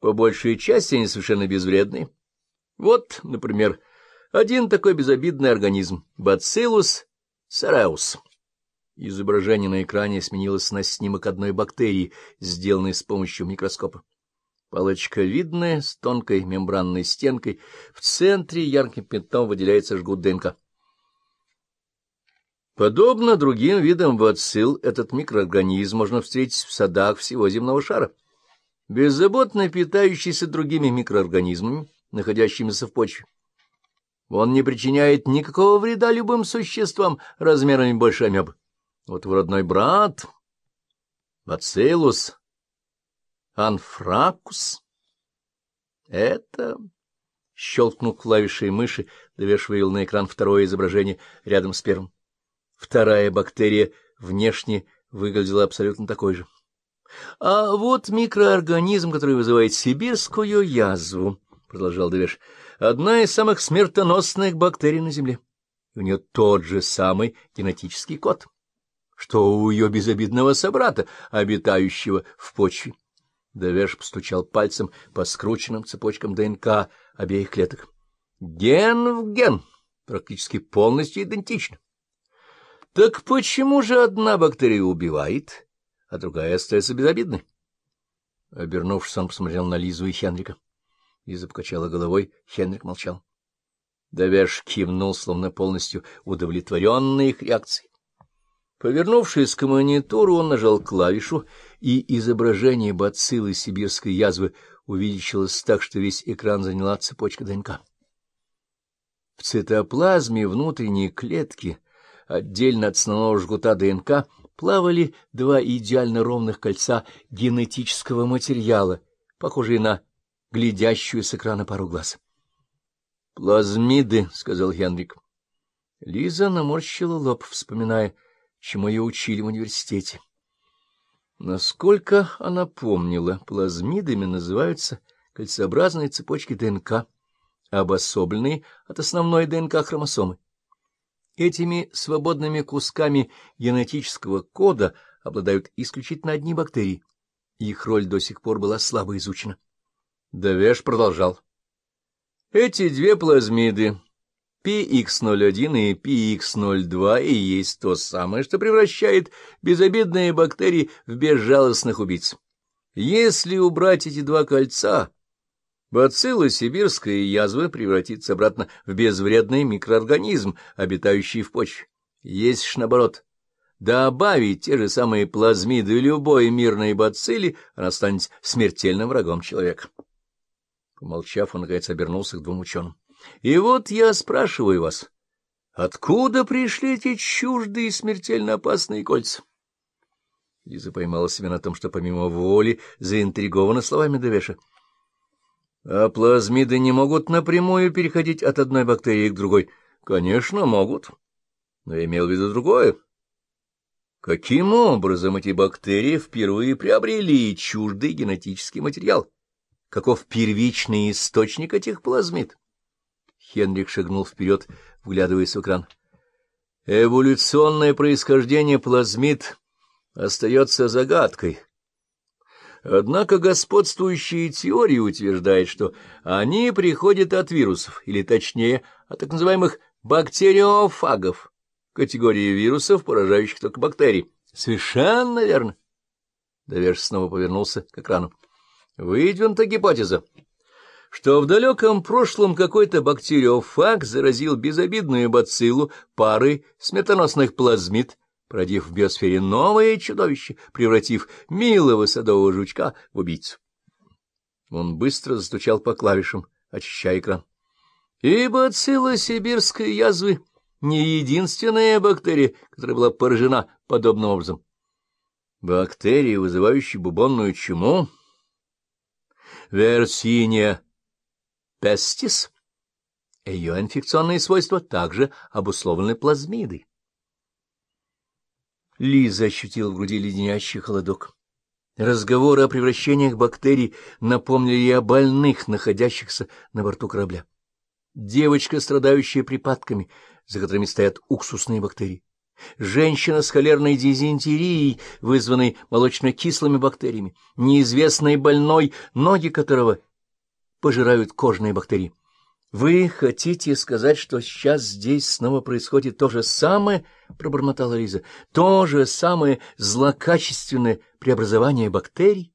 По большей части они совершенно безвредны. Вот, например, один такой безобидный организм — бациллус цереус. Изображение на экране сменилось на снимок одной бактерии, сделанной с помощью микроскопа. Палочка видная, с тонкой мембранной стенкой. В центре ярким пятном выделяется жгут ДНК. Подобно другим видам бацилл, этот микроорганизм можно встретить в садах всего земного шара. Беззаботно питающийся другими микроорганизмами, находящимися в почве. Он не причиняет никакого вреда любым существам размерами больше амебы. Вот его родной брат, бациллус анфракус, это... Щелкнул клавишей мыши, довешивая на экран второе изображение рядом с первым. Вторая бактерия внешне выглядела абсолютно такой же. А вот микроорганизм, который вызывает сибирскую язву, — продолжал Девеш, — одна из самых смертоносных бактерий на Земле. У нее тот же самый генетический код, что у ее безобидного собрата, обитающего в почве. Девеш постучал пальцем по скрученным цепочкам ДНК обеих клеток. Ген в ген, практически полностью идентично. Так почему же одна бактерия убивает, а другая остается безобидной? Обернувшись, он посмотрел на Лизу и Хенрика. Лиза покачала головой, Хенрик молчал. Давеш кивнул, словно полностью удовлетворенный их реакцией. Повернувшись к монитору, он нажал клавишу, и изображение бациллы сибирской язвы увеличилось так, что весь экран заняла цепочка ДНК. В цитоплазме внутренней клетки — Отдельно от основного жгута ДНК плавали два идеально ровных кольца генетического материала, похожие на глядящую с экрана пару глаз. — Плазмиды, — сказал Хенрик. Лиза наморщила лоб, вспоминая, чему ее учили в университете. Насколько она помнила, плазмидами называются кольцеобразные цепочки ДНК, обособленные от основной ДНК хромосомы. Этими свободными кусками генетического кода обладают исключительно одни бактерии. Их роль до сих пор была слабо изучена. Давеш продолжал. Эти две плазмиды, PX01 и PX02, и есть то самое, что превращает безобидные бактерии в безжалостных убийц. Если убрать эти два кольца, Бацилла сибирская язва превратится обратно в безвредный микроорганизм, обитающий в почве. Есть ж наоборот. Добавить те же самые плазмиды любой мирной бацилли, она станет смертельным врагом человека. Помолчав, он, наконец, обернулся к двум ученым. — И вот я спрашиваю вас, откуда пришли эти чуждые смертельно опасные кольца? Лиза поймала себя на том, что помимо воли заинтригована словами Девеша. А плазмиды не могут напрямую переходить от одной бактерии к другой? Конечно, могут. Но я имел в виду другое. Каким образом эти бактерии впервые приобрели чуждый генетический материал? Каков первичный источник этих плазмид? Хенрик шагнул вперед, вглядываясь в экран. Эволюционное происхождение плазмид остается загадкой. Однако господствующие теории утверждают, что они приходят от вирусов, или точнее, от так называемых бактериофагов, категории вирусов, поражающих только бактерии. Совершенно верно. Доверш снова повернулся к экрану. Выдвинута гипотеза, что в далеком прошлом какой-то бактериофаг заразил безобидную бациллу парой смертоносных плазмид, породив в биосфере новое чудовище, превратив милого садового жучка в убийцу. Он быстро застучал по клавишам, очищая экран. Ибо бацилла сибирской язвы не единственная бактерия, которая была поражена подобным образом. Бактерия, вызывающая бубонную чуму, версиния пестис, ее инфекционные свойства также обусловлены плазмидой. Лиза ощутила в груди леденящий холодок. Разговоры о превращениях бактерий напомнили ей о больных, находящихся на борту корабля. Девочка, страдающая припадками, за которыми стоят уксусные бактерии. женщина с холерной дизентерией, вызванной молочно-кислыми бактериями, неизвестный больной, ноги которого пожирают кожные бактерии. Вы хотите сказать, что сейчас здесь снова происходит то же самое, — пробормотала Лиза, — то же самое злокачественное преобразование бактерий?